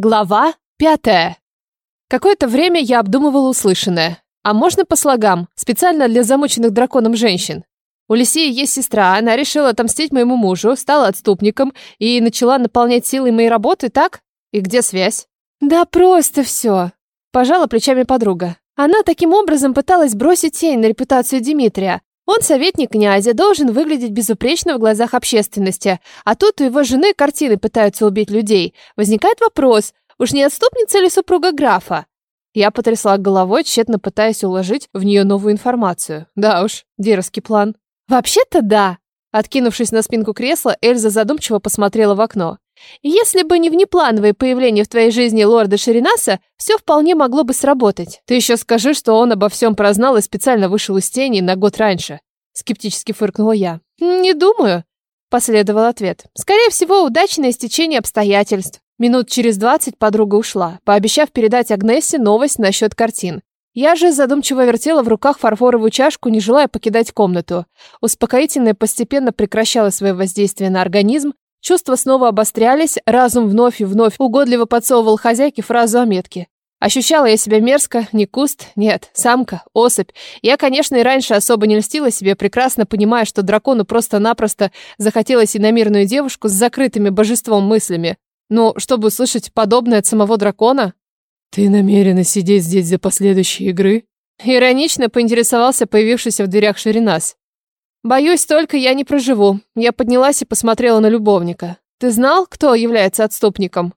Глава пятая. Какое-то время я обдумывала услышанное. А можно по слогам, специально для замученных драконом женщин? У Лисии есть сестра, она решила отомстить моему мужу, стала отступником и начала наполнять силой моей работы, так? И где связь? Да просто все. Пожала плечами подруга. Она таким образом пыталась бросить тень на репутацию Дмитрия. Он советник князя, должен выглядеть безупречно в глазах общественности. А тут у его жены картины пытаются убить людей. Возникает вопрос, уж не отступница ли супруга графа? Я потрясла головой, тщетно пытаясь уложить в нее новую информацию. Да уж, дерзкий план. Вообще-то да. Откинувшись на спинку кресла, Эльза задумчиво посмотрела в окно. Если бы не внеплановое появление в твоей жизни лорда Шеринаса, все вполне могло бы сработать. Ты еще скажи, что он обо всем прознал и специально вышел из тени на год раньше. Скептически фыркнула я. Не думаю. Последовал ответ. Скорее всего, удачное стечение обстоятельств. Минут через двадцать подруга ушла, пообещав передать Агнессе новость насчет картин. Я же задумчиво вертела в руках фарфоровую чашку, не желая покидать комнату. Успокоительное постепенно прекращало свое воздействие на организм, Чувства снова обострялись, разум вновь и вновь угодливо подсовывал хозяйке фразу о метке. Ощущала я себя мерзко, не куст, нет, самка, особь. Я, конечно, и раньше особо не льстила себе, прекрасно понимая, что дракону просто-напросто захотелось иномирную девушку с закрытыми божеством мыслями. Но чтобы услышать подобное от самого дракона... «Ты намерена сидеть здесь за последующие игры?» Иронично поинтересовался появившийся в дверях Ширинас. Боюсь, только я не проживу. Я поднялась и посмотрела на любовника. Ты знал, кто является отступником?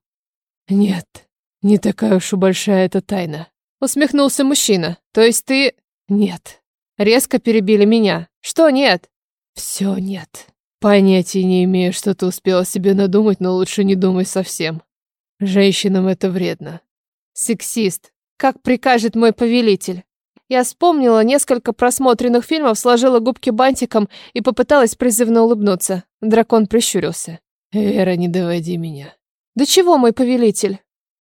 Нет, не такая уж и большая эта тайна. Усмехнулся мужчина. То есть ты... Нет. Резко перебили меня. Что нет? Все нет. Понятия не имею, что ты успела себе надумать, но лучше не думай совсем. Женщинам это вредно. Сексист. Как прикажет мой повелитель. Я вспомнила несколько просмотренных фильмов, сложила губки бантиком и попыталась призывно улыбнуться. Дракон прищурился. «Вера, не доводи меня». «Да чего, мой повелитель?»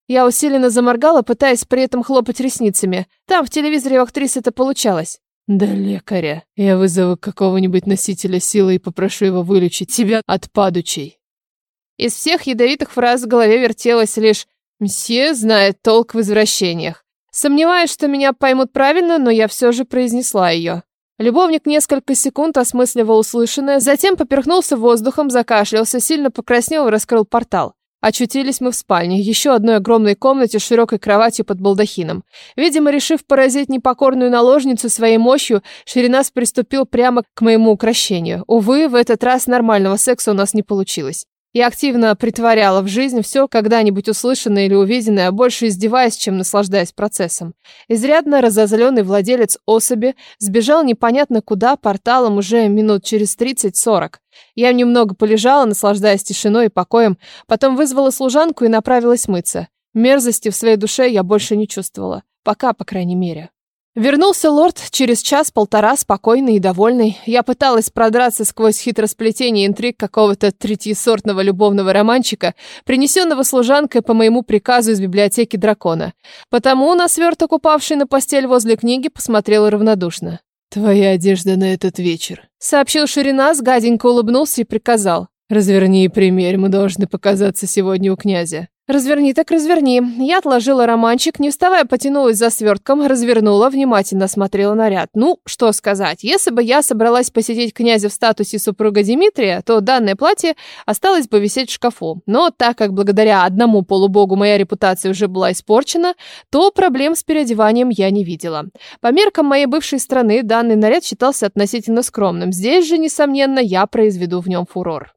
Я усиленно заморгала, пытаясь при этом хлопать ресницами. Там в телевизоре у актрисы это получалось. «Да лекаря. Я вызову какого-нибудь носителя силы и попрошу его вылечить тебя от падучей». Из всех ядовитых фраз в голове вертелось лишь «Мсье знает толк в извращениях». Сомневаюсь, что меня поймут правильно, но я все же произнесла ее. Любовник несколько секунд осмысливал услышанное, затем поперхнулся воздухом, закашлялся, сильно покраснел и раскрыл портал. Очутились мы в спальне, еще одной огромной комнате с широкой кроватью под балдахином. Видимо, решив поразить непокорную наложницу своей мощью, Ширинас приступил прямо к моему украшению. Увы, в этот раз нормального секса у нас не получилось. Я активно притворяла в жизнь все когда-нибудь услышанное или увиденное, больше издеваясь, чем наслаждаясь процессом. Изрядно разозленный владелец особи сбежал непонятно куда порталом уже минут через 30-40. Я немного полежала, наслаждаясь тишиной и покоем, потом вызвала служанку и направилась мыться. Мерзости в своей душе я больше не чувствовала. Пока, по крайней мере. Вернулся лорд через час-полтора, спокойный и довольный. Я пыталась продраться сквозь хитросплетение интриг какого-то третьесортного любовного романчика, принесенного служанкой по моему приказу из библиотеки дракона. Потому на сверток, упавший на постель возле книги, посмотрела равнодушно. «Твоя одежда на этот вечер», — сообщил Ширинас, гаденько улыбнулся и приказал. «Разверни и примерь, мы должны показаться сегодня у князя». «Разверни так разверни». Я отложила романчик, не вставая потянулась за свертком, развернула, внимательно смотрела наряд. Ну, что сказать, если бы я собралась посетить князя в статусе супруга Дмитрия, то данное платье осталось бы висеть в шкафу. Но так как благодаря одному полубогу моя репутация уже была испорчена, то проблем с переодеванием я не видела. По меркам моей бывшей страны данный наряд считался относительно скромным. Здесь же, несомненно, я произведу в нем фурор.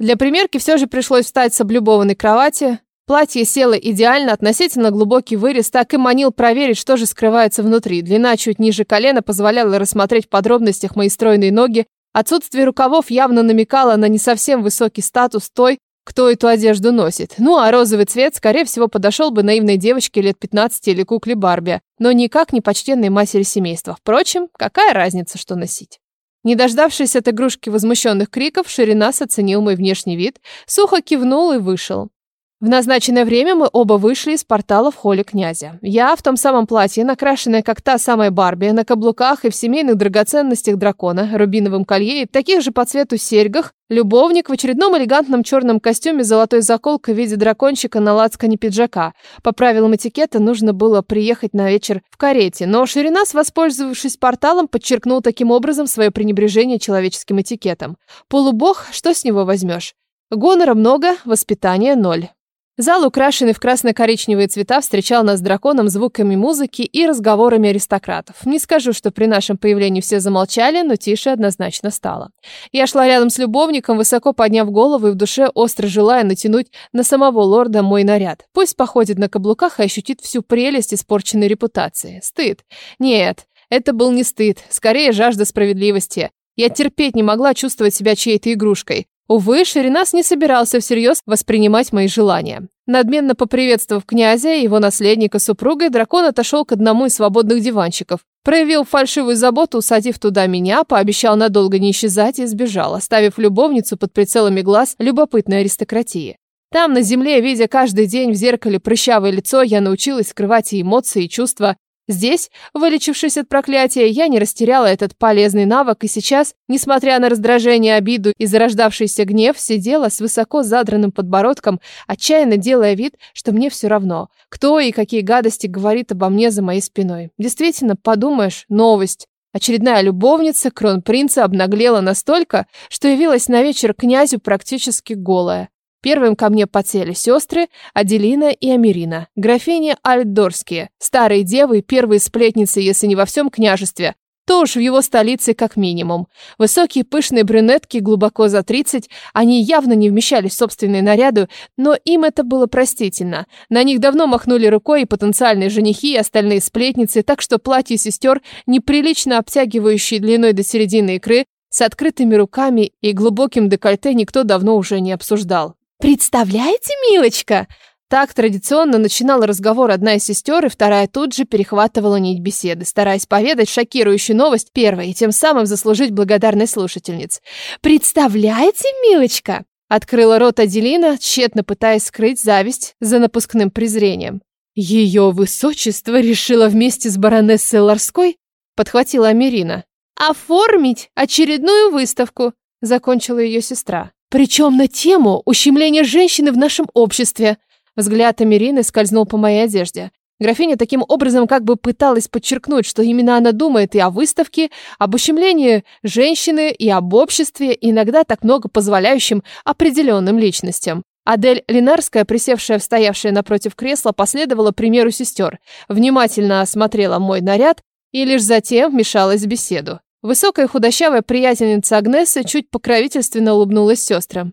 Для примерки все же пришлось встать с облюбованной кровати, Платье село идеально, относительно глубокий вырез, так и манил проверить, что же скрывается внутри. Длина чуть ниже колена позволяла рассмотреть в подробностях мои стройные ноги. Отсутствие рукавов явно намекало на не совсем высокий статус той, кто эту одежду носит. Ну, а розовый цвет, скорее всего, подошел бы наивной девочке лет 15 или кукле Барби, но никак не почтенной матери семейства. Впрочем, какая разница, что носить? Не дождавшись от игрушки возмущенных криков, Ширинас оценил мой внешний вид, сухо кивнул и вышел. В назначенное время мы оба вышли из портала в холле князя. Я в том самом платье, накрашенная как та самая Барби, на каблуках и в семейных драгоценностях дракона, рубиновом колье и таких же по цвету серьгах, любовник в очередном элегантном черном костюме с золотой заколкой в виде дракончика на лацкане пиджака. По правилам этикета нужно было приехать на вечер в карете, но Ширинас, воспользовавшись порталом, подчеркнул таким образом свое пренебрежение человеческим этикетом. Полубог, что с него возьмешь? Гонора много, воспитания ноль. Зал, украшенный в красно-коричневые цвета, встречал нас с драконом звуками музыки и разговорами аристократов. Не скажу, что при нашем появлении все замолчали, но тише однозначно стало. Я шла рядом с любовником, высоко подняв голову и в душе остро желая натянуть на самого лорда мой наряд. Пусть походит на каблуках и ощутит всю прелесть испорченной репутации. Стыд. Нет, это был не стыд, скорее жажда справедливости. Я терпеть не могла чувствовать себя чьей-то игрушкой. Увы, Ширинас не собирался всерьез воспринимать мои желания. Надменно поприветствовав князя и его наследника супругой, дракон отошел к одному из свободных диванчиков. Проявил фальшивую заботу, усадив туда меня, пообещал надолго не исчезать и сбежал, оставив любовницу под прицелами глаз любопытной аристократии. Там, на земле, видя каждый день в зеркале прыщавое лицо, я научилась скрывать и эмоции, и чувства, Здесь, вылечившись от проклятия, я не растеряла этот полезный навык и сейчас, несмотря на раздражение, обиду и зарождавшийся гнев, сидела с высоко задранным подбородком, отчаянно делая вид, что мне все равно, кто и какие гадости говорит обо мне за моей спиной. Действительно, подумаешь, новость. Очередная любовница кронпринца обнаглела настолько, что явилась на вечер князю практически голая. Первым ко мне подсели сестры Аделина и Америна, графини Альдорские, старые девы, первые сплетницы, если не во всем княжестве, то уж в его столице как минимум. Высокие пышные брюнетки, глубоко за 30, они явно не вмещались в собственные наряды, но им это было простительно. На них давно махнули рукой и потенциальные женихи, и остальные сплетницы, так что платье сестер, неприлично обтягивающие длиной до середины икры, с открытыми руками и глубоким декольте никто давно уже не обсуждал. «Представляете, милочка?» Так традиционно начинала разговор одна из сестер, и вторая тут же перехватывала нить беседы, стараясь поведать шокирующую новость первой и тем самым заслужить благодарность слушательниц. «Представляете, милочка?» Открыла рот Аделина, тщетно пытаясь скрыть зависть за напускным презрением. «Ее высочество решило вместе с баронессой Ларской?» Подхватила Америна. «Оформить очередную выставку», закончила ее сестра. Причем на тему ущемления женщины в нашем обществе. Взгляд Америны скользнул по моей одежде. Графиня таким образом как бы пыталась подчеркнуть, что именно она думает и о выставке, об ущемлении женщины, и об обществе, иногда так много позволяющим определенным личностям. Адель Линарская, присевшая в стоявшее напротив кресла, последовала примеру сестер, внимательно осмотрела мой наряд и лишь затем вмешалась в беседу. Высокая худощавая приятельница Агнесы чуть покровительственно улыбнулась сестрам.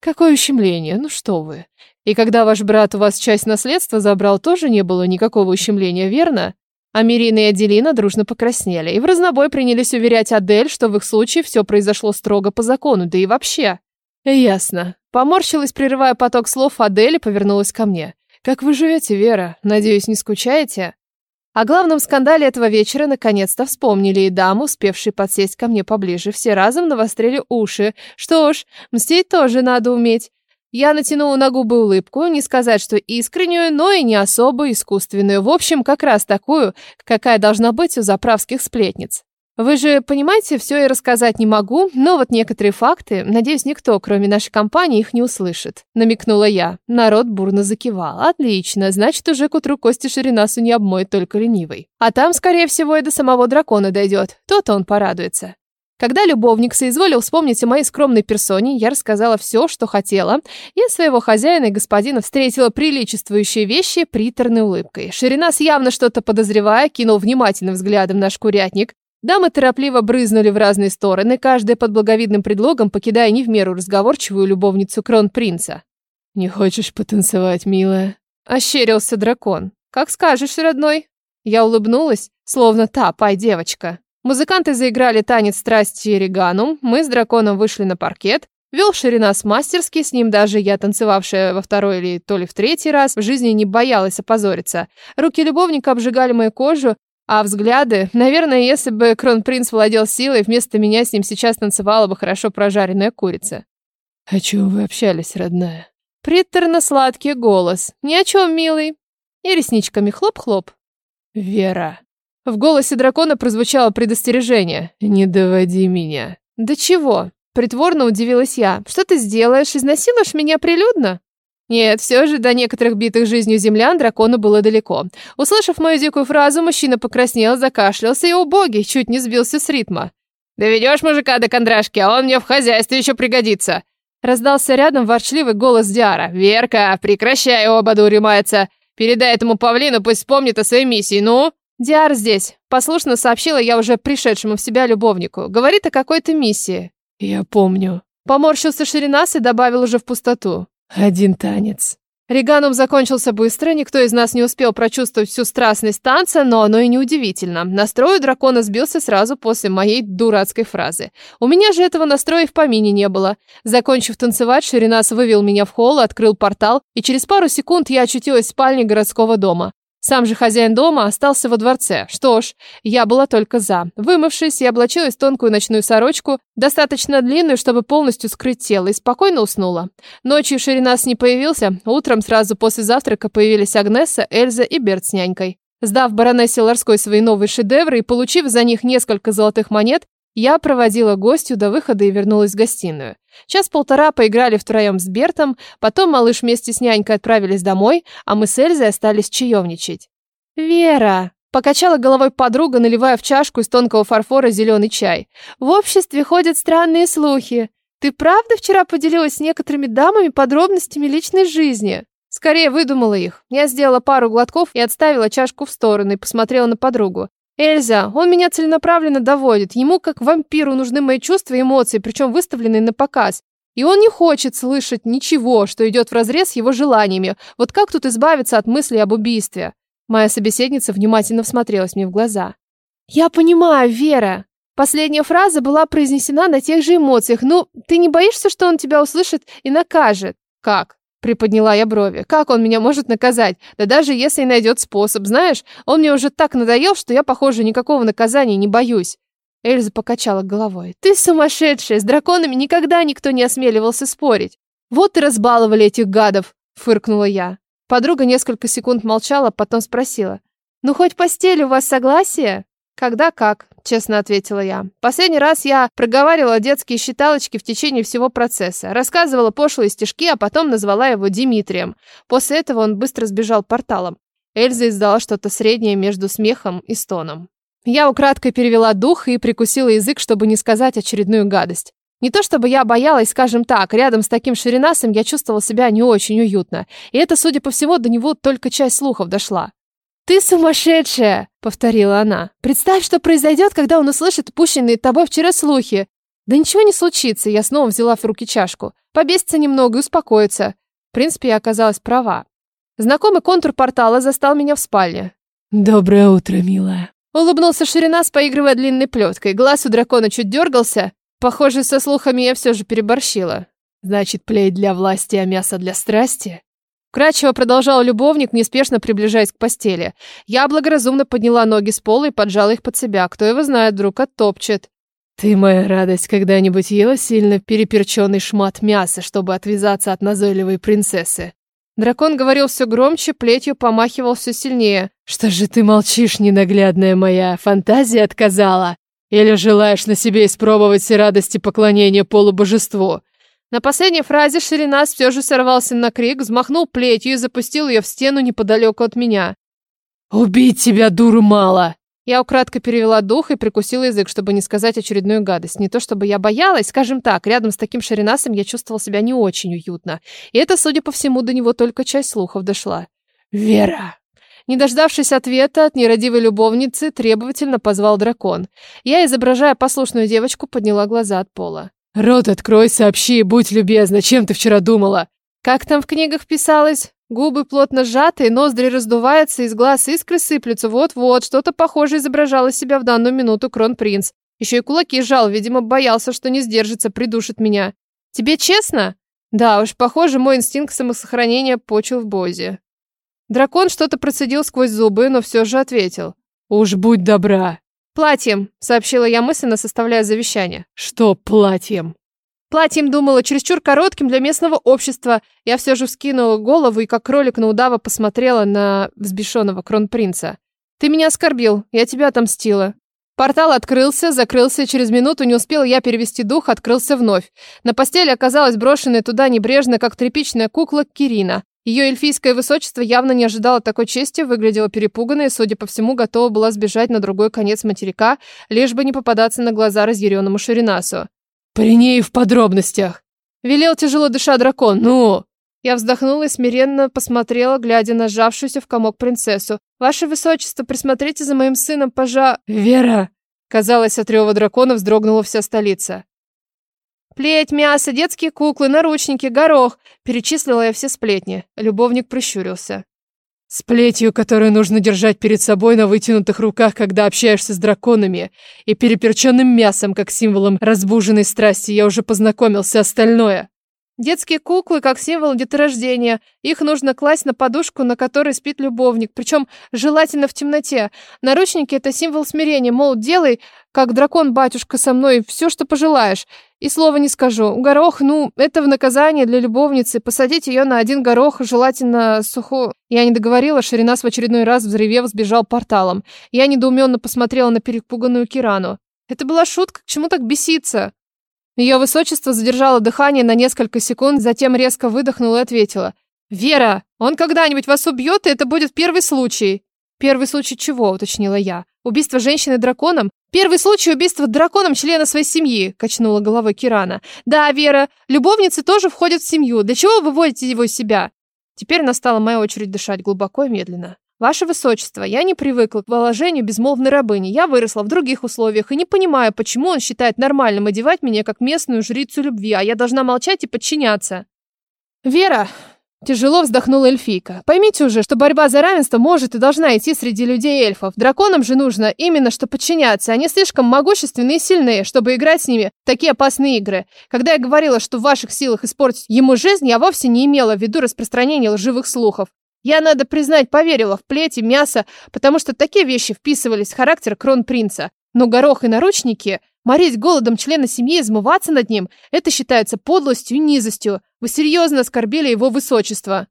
«Какое ущемление, ну что вы. И когда ваш брат у вас часть наследства забрал, тоже не было никакого ущемления, верно?» А Мирина и Аделина дружно покраснели и в разнобой принялись уверять Адель, что в их случае все произошло строго по закону, да и вообще. «Ясно». Поморщилась, прерывая поток слов, Адель и повернулась ко мне. «Как вы живете, Вера? Надеюсь, не скучаете?» О главном скандале этого вечера наконец-то вспомнили, и дамы, успевшие подсесть ко мне поближе, все разом навострили уши. Что ж, мстить тоже надо уметь. Я натянула на губы улыбку, не сказать, что искреннюю, но и не особо искусственную. В общем, как раз такую, какая должна быть у заправских сплетниц. Вы же понимаете, все я рассказать не могу, но вот некоторые факты, надеюсь, никто, кроме нашей компании, их не услышит. Намекнула я. Народ бурно закивал. Отлично, значит, уже к утру Кости Ширинасу не обмоет только ленивый. А там, скорее всего, и до самого дракона дойдет. То-то он порадуется. Когда любовник соизволил вспомнить о моей скромной персоне, я рассказала все, что хотела, и своего хозяина и господина встретила приличествующие вещи приторной улыбкой. Ширинас, явно что-то подозревая, кинул внимательным взглядом наш курятник, Дамы торопливо брызнули в разные стороны, каждая под благовидным предлогом покидая не в меру разговорчивую любовницу кронпринца. «Не хочешь потанцевать, милая?» Ощерился дракон. «Как скажешь, родной». Я улыбнулась, словно та, пай девочка. Музыканты заиграли танец страсти реганум, мы с драконом вышли на паркет, Вел Ширинас мастерски, с ним даже я, танцевавшая во второй или то ли в третий раз, в жизни не боялась опозориться. Руки любовника обжигали мою кожу, а взгляды... Наверное, если бы кронпринц владел силой, вместо меня с ним сейчас танцевала бы хорошо прожаренная курица. «О чем вы общались, родная?» Приторно-сладкий голос. Ни о чем, милый. И ресничками хлоп-хлоп. Вера. В голосе дракона прозвучало предостережение. Не доводи меня. Да чего? Притворно удивилась я. Что ты сделаешь? Изнасилуешь меня прилюдно? Нет, все же до некоторых битых жизнью землян дракону было далеко. Услышав мою дикую фразу, мужчина покраснел, закашлялся и, убогий, чуть не сбился с ритма. «Доведешь мужика до кондрашки, а он мне в хозяйстве еще пригодится!» Раздался рядом ворчливый голос Диара. «Верка, прекращай, оба дури мается! Передай этому павлину, пусть вспомнит о своей миссии, ну!» «Диар здесь», — послушно сообщила я уже пришедшему в себя любовнику. «Говорит о какой-то миссии». «Я помню». Поморщился Ширинас и добавил уже в пустоту. Один танец. Реганум закончился быстро, никто из нас не успел прочувствовать всю страстность танца, но оно и не удивительно. Настрой у дракона сбился сразу после моей дурацкой фразы. У меня же этого настроя в помине не было. Закончив танцевать, Ширинас вывел меня в холл, открыл портал, и через пару секунд я очутилась в спальне городского дома. Сам же хозяин дома остался во дворце. Что ж, я была только за. Вымывшись, я облачилась в тонкую ночную сорочку, достаточно длинную, чтобы полностью скрыть тело, и спокойно уснула. Ночью Ширинас не появился, утром сразу после завтрака появились Агнеса, Эльза и Берт с нянькой. Сдав баронессе Ларской свои новые шедевры и получив за них несколько золотых монет, я проводила гостю до выхода и вернулась в гостиную. Час-полтора поиграли втроем с Бертом, потом малыш вместе с нянькой отправились домой, а мы с Эльзой остались чаевничать. «Вера!» – покачала головой подруга, наливая в чашку из тонкого фарфора зеленый чай. «В обществе ходят странные слухи. Ты правда вчера поделилась с некоторыми дамами подробностями личной жизни?» Скорее выдумала их. Я сделала пару глотков и отставила чашку в сторону и посмотрела на подругу. Эльза, он меня целенаправленно доводит. Ему, как вампиру, нужны мои чувства и эмоции, причем выставленные на показ. И он не хочет слышать ничего, что идет вразрез с его желаниями. Вот как тут избавиться от мысли об убийстве? Моя собеседница внимательно всмотрелась мне в глаза. «Я понимаю, Вера. Последняя фраза была произнесена на тех же эмоциях. Ну, ты не боишься, что он тебя услышит и накажет?» «Как?» Приподняла я брови. Как он меня может наказать? Да даже если найдет способ. Знаешь, он мне уже так надоел, что я, похоже, никакого наказания не боюсь. Эльза покачала головой. Ты сумасшедшая, с драконами никогда никто не осмеливался спорить. Вот и разбаловали этих гадов, фыркнула я. Подруга несколько секунд молчала, потом спросила. Ну хоть постель у вас согласие? Когда как, честно ответила я. Последний раз я проговаривала детские считалочки в течение всего процесса. Рассказывала пошлые стишки, а потом назвала его Дмитрием. После этого он быстро сбежал порталом. Эльза издала что-то среднее между смехом и стоном. Я украдкой перевела дух и прикусила язык, чтобы не сказать очередную гадость. Не то чтобы я боялась, скажем так, рядом с таким ширинасом я чувствовала себя не очень уютно. И это, судя по всему, до него только часть слухов дошла. «Ты сумасшедшая!» — повторила она. «Представь, что произойдет, когда он услышит пущенные тобой вчера слухи. Да ничего не случится, я снова взяла в руки чашку. Побесится немного и успокоится. В принципе, я оказалась права. Знакомый контур портала застал меня в спальне. «Доброе утро, милая!» Улыбнулся Ширинас, поигрывая длинной плеткой. Глаз у дракона чуть дергался. Похоже, со слухами я все же переборщила. «Значит, плей для власти, а мясо для страсти?» Кратчево продолжал любовник, неспешно приближаясь к постели. Я благоразумно подняла ноги с пола и поджала их под себя. Кто его знает, вдруг оттопчет. «Ты, моя радость, когда-нибудь ела сильно переперченный шмат мяса, чтобы отвязаться от назойливой принцессы?» Дракон говорил все громче, плетью помахивал все сильнее. «Что же ты молчишь, ненаглядная моя? Фантазия отказала? Или желаешь на себе испробовать все радости поклонения полубожеству? На последней фразе Ширинас все же сорвался на крик, взмахнул плетью и запустил ее в стену неподалеку от меня. «Убить тебя, дуру, мало!» Я украдко перевела дух и прикусила язык, чтобы не сказать очередную гадость. Не то чтобы я боялась, скажем так, рядом с таким Ширинасом я чувствовала себя не очень уютно. И это, судя по всему, до него только часть слухов дошла. «Вера!» Не дождавшись ответа от нерадивой любовницы, требовательно позвал дракон. Я, изображая послушную девочку, подняла глаза от пола. «Рот открой, сообщи, будь любезна, чем ты вчера думала?» «Как там в книгах писалось? Губы плотно сжаты, ноздри раздуваются, из глаз искры сыплются. Вот-вот, что-то похожее изображало себя в данную минуту кронпринц. Еще и кулаки сжал, видимо, боялся, что не сдержится, придушит меня. Тебе честно? Да уж, похоже, мой инстинкт самосохранения почил в бозе. Дракон что-то процедил сквозь зубы, но все же ответил. «Уж будь добра, «Платьем», — сообщила я мысленно, составляя завещание. «Что платьем?» Платьем думала чересчур коротким для местного общества. Я все же вскинула голову и как кролик на удава посмотрела на взбешенного кронпринца. Ты меня оскорбил, я тебя отомстила. Портал открылся, закрылся, через минуту не успел я перевести дух, открылся вновь. На постели оказалась брошенная туда небрежно, как тряпичная кукла, Кирина. Ее эльфийское высочество явно не ожидало такой чести, выглядела перепуганной и, судя по всему, готова была сбежать на другой конец материка, лишь бы не попадаться на глаза разъяренному Ширинасу. «При ней в подробностях!» Велел тяжело дыша дракон. «Ну!» Я вздохнула и смиренно посмотрела, глядя на сжавшуюся в комок принцессу. «Ваше высочество, присмотрите за моим сыном, пожа...» «Вера!» Казалось, от рева дракона вздрогнула вся столица. Плеть, мясо, детские куклы, наручники, горох. Перечислила я все сплетни. Любовник прищурился. С плетью, которую нужно держать перед собой на вытянутых руках, когда общаешься с драконами, и переперченным мясом, как символом разбуженной страсти, я уже познакомился, остальное. Детские куклы как символ деторождения. Их нужно класть на подушку, на которой спит любовник, причем желательно в темноте. Наручники – это символ смирения, мол, делай, как дракон-батюшка со мной, все, что пожелаешь. И слова не скажу. Горох, ну, это в наказание для любовницы. Посадить ее на один горох, желательно сухо... Я не договорила, Ширинас в очередной раз, взревев, сбежал порталом. Я недоуменно посмотрела на перепуганную Кирану. Это была шутка, к чему так беситься? Ее высочество задержало дыхание на несколько секунд, затем резко выдохнула и ответила. «Вера, он когда-нибудь вас убьет, и это будет первый случай». «Первый случай чего?» – уточнила я. «Убийство женщины драконом?» «Первый случай убийства драконом члена своей семьи», – качнула головой Кирана. «Да, Вера, любовницы тоже входят в семью. Для чего вы выводите его из себя?» Теперь настала моя очередь дышать глубоко и медленно. «Ваше Высочество, я не привыкла к положению безмолвной рабыни. Я выросла в других условиях и не понимаю, почему он считает нормальным одевать меня как местную жрицу любви, а я должна молчать и подчиняться». «Вера!» Тяжело вздохнула эльфийка. «Поймите уже, что борьба за равенство может и должна идти среди людей эльфов. Драконам же нужно именно что подчиняться. Они слишком могущественные и сильные, чтобы играть с ними в такие опасные игры. Когда я говорила, что в ваших силах испортить ему жизнь, я вовсе не имела в виду распространение лживых слухов. Я, надо признать, поверила в плети, мясо, потому что такие вещи вписывались в характер кронпринца. Но горох и наручники, морить голодом члена семьи, измываться над ним, это считается подлостью и низостью. Вы серьезно оскорбили его высочество.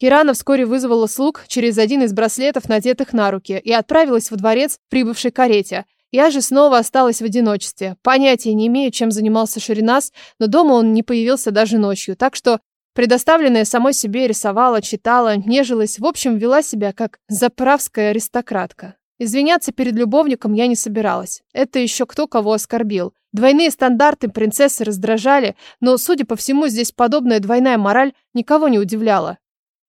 Кирана вскоре вызвала слуг через один из браслетов, надетых на руки, и отправилась во дворец прибывшей карете. Я же снова осталась в одиночестве. Понятия не имею, чем занимался Ширинас, но дома он не появился даже ночью, так что Предоставленная самой себе рисовала, читала, нежилась, в общем, вела себя как заправская аристократка. Извиняться перед любовником я не собиралась. Это еще кто кого оскорбил. Двойные стандарты принцессы раздражали, но, судя по всему, здесь подобная двойная мораль никого не удивляла.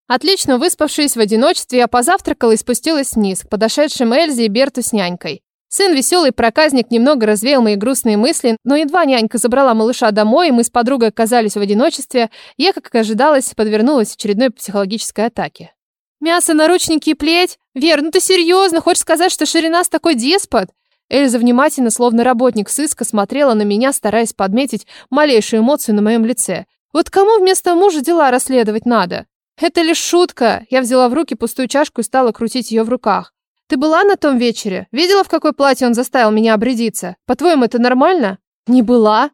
Отлично выспавшись в одиночестве, я позавтракала и спустилась вниз к подошедшим Эльзе и Берту с нянькой. Сын веселый проказник немного развеял мои грустные мысли, но едва нянька забрала малыша домой, и мы с подругой оказались в одиночестве, я, как ожидалось, подвернулась очередной психологической атаке. «Мясо, наручники и плеть? Вер, ну ты серьезно? Хочешь сказать, что Ширинас такой деспот?» Эльза внимательно, словно работник сыска, смотрела на меня, стараясь подметить малейшую эмоцию на моем лице. «Вот кому вместо мужа дела расследовать надо?» «Это лишь шутка!» Я взяла в руки пустую чашку и стала крутить ее в руках. Ты была на том вечере? Видела, в какое платье он заставил меня обрядиться? По-твоему, это нормально? Не была.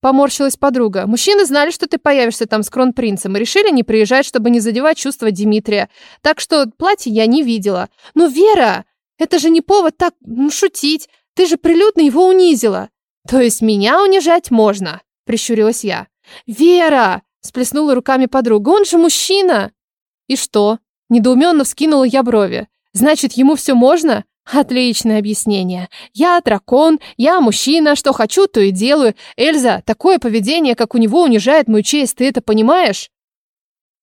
Поморщилась подруга. Мужчины знали, что ты появишься там с кронпринцем и решили не приезжать, чтобы не задевать чувства Дмитрия. Так что платье я не видела. Но Вера, это же не повод так ну, шутить. Ты же прилюдно его унизила. То есть меня унижать можно, прищурилась я. Вера, сплеснула руками подруга. Он же мужчина. И что? Недоуменно вскинула я брови. Значит, ему все можно? Отличное объяснение. Я дракон, я мужчина, что хочу, то и делаю. Эльза, такое поведение, как у него, унижает мою честь, ты это понимаешь?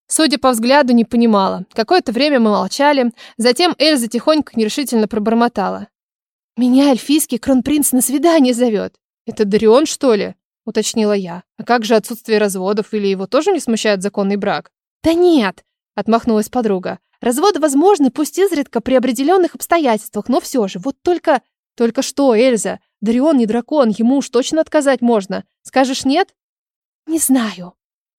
Судя по взгляду, не понимала. Какое-то время мы молчали. Затем Эльза тихонько нерешительно пробормотала. «Меня эльфийский кронпринц на свидание зовет». «Это Дарион, что ли?» — уточнила я. «А как же отсутствие разводов? Или его тоже не смущает законный брак?» «Да нет!» — отмахнулась подруга. Разводы возможны, пусть изредка при определенных обстоятельствах, но все же, вот только... Только что, Эльза? Дарион не дракон, ему уж точно отказать можно. Скажешь нет? Не знаю.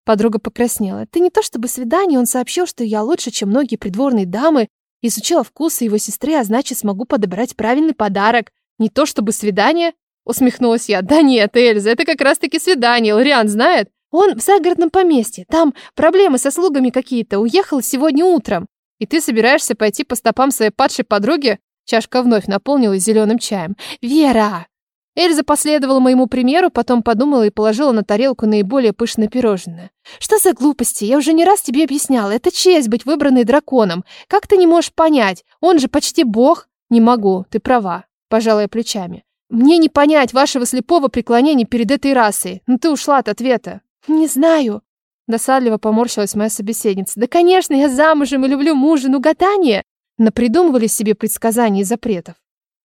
Подруга покраснела. Ты не то чтобы свидание, он сообщил, что я лучше, чем многие придворные дамы, изучила вкусы его сестры, а значит, смогу подобрать правильный подарок. Не то чтобы свидание. Усмехнулась я. Да нет, Эльза, это как раз-таки свидание, Лориан знает. Он в загородном поместье, там проблемы со слугами какие-то, уехал сегодня утром. И ты собираешься пойти по стопам своей падшей подруги? Чашка вновь наполнилась зеленым чаем. Вера! Эльза последовала моему примеру, потом подумала и положила на тарелку наиболее пышное пирожное. «Что за глупости? Я уже не раз тебе объясняла. Это честь быть выбранной драконом. Как ты не можешь понять? Он же почти бог». «Не могу, ты права», пожалуй, плечами. «Мне не понять вашего слепого преклонения перед этой расой. Но ты ушла от ответа». «Не знаю». Досадливо поморщилась моя собеседница. «Да, конечно, я замужем и люблю мужа, но гадание...» Напридумывали себе предсказаний и запретов.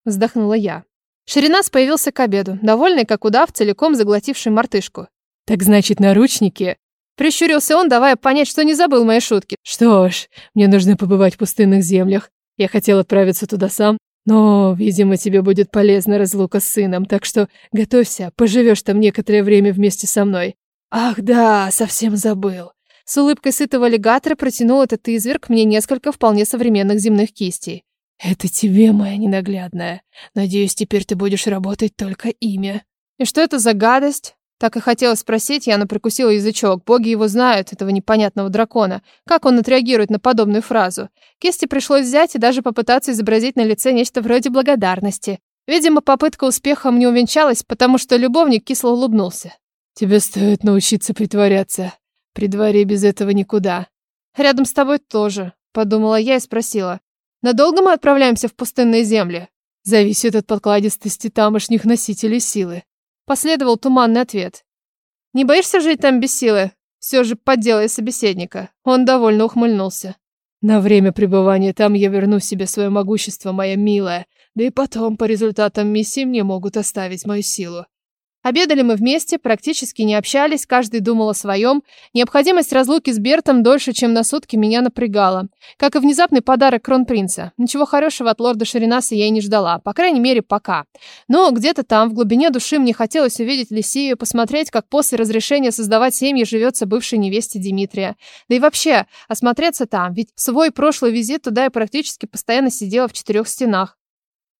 Вздохнула я. Ширинас появился к обеду, довольный, как удав, целиком заглотивший мартышку. «Так значит, наручники?» Прищурился он, давая понять, что не забыл мои шутки. «Что ж, мне нужно побывать в пустынных землях. Я хотел отправиться туда сам, но, видимо, тебе будет полезна разлука с сыном, так что готовься, поживешь там некоторое время вместе со мной». «Ах да, совсем забыл». С улыбкой сытого аллигатора протянул этот изверг мне несколько вполне современных земных кистей. Это тебе, моя ненаглядная. Надеюсь, теперь ты будешь работать только имя. И что это за гадость? Так и хотела спросить, я прикусила язычок. Боги его знают, этого непонятного дракона. Как он отреагирует на подобную фразу? Кисти пришлось взять и даже попытаться изобразить на лице нечто вроде благодарности. Видимо, попытка успехом не увенчалась, потому что любовник кисло улыбнулся. Тебе стоит научиться притворяться. При дворе без этого никуда. Рядом с тобой тоже, подумала я и спросила. Надолго мы отправляемся в пустынные земли? Зависит от подкладистости тамошних носителей силы. Последовал туманный ответ. Не боишься жить там без силы? Все же подделай собеседника. Он довольно ухмыльнулся. На время пребывания там я верну себе свое могущество, моя милая. Да и потом, по результатам миссии, мне могут оставить мою силу. Обедали мы вместе, практически не общались, каждый думал о своем. Необходимость разлуки с Бертом дольше, чем на сутки, меня напрягала. Как и внезапный подарок кронпринца. Ничего хорошего от лорда Ширинаса я и не ждала, по крайней мере, пока. Но где-то там, в глубине души, мне хотелось увидеть Лисию, посмотреть, как после разрешения создавать семьи живется бывшей невесте Дмитрия. Да и вообще, осмотреться там, ведь свой прошлый визит туда я практически постоянно сидела в четырех стенах.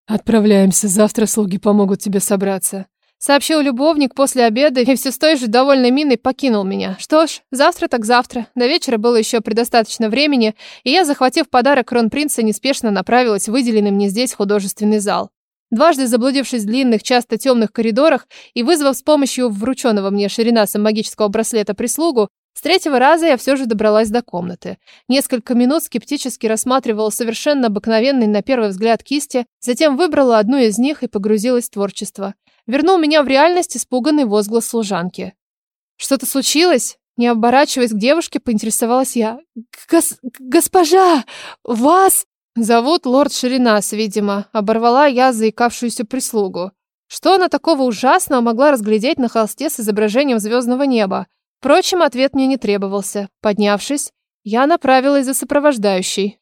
«Отправляемся, завтра слуги помогут тебе собраться», Сообщил любовник после обеда и все с той же довольной миной покинул меня. Что ж, завтра так завтра. До вечера было еще предостаточно времени, и я, захватив подарок кронпринца, неспешно направилась в выделенный мне здесь художественный зал. Дважды заблудившись в длинных, часто темных коридорах и вызвав с помощью врученного мне ширинаса магического браслета прислугу, с третьего раза я все же добралась до комнаты. Несколько минут скептически рассматривала совершенно обыкновенный на первый взгляд кисти, затем выбрала одну из них и погрузилась в творчество вернул меня в реальность испуганный возглас служанки. «Что-то случилось?» Не оборачиваясь к девушке, поинтересовалась я. «Гос... госпожа! Вас...» «Зовут лорд Ширинас, видимо», — оборвала я заикавшуюся прислугу. Что она такого ужасного могла разглядеть на холсте с изображением звездного неба? Впрочем, ответ мне не требовался. Поднявшись, я направилась за сопровождающей.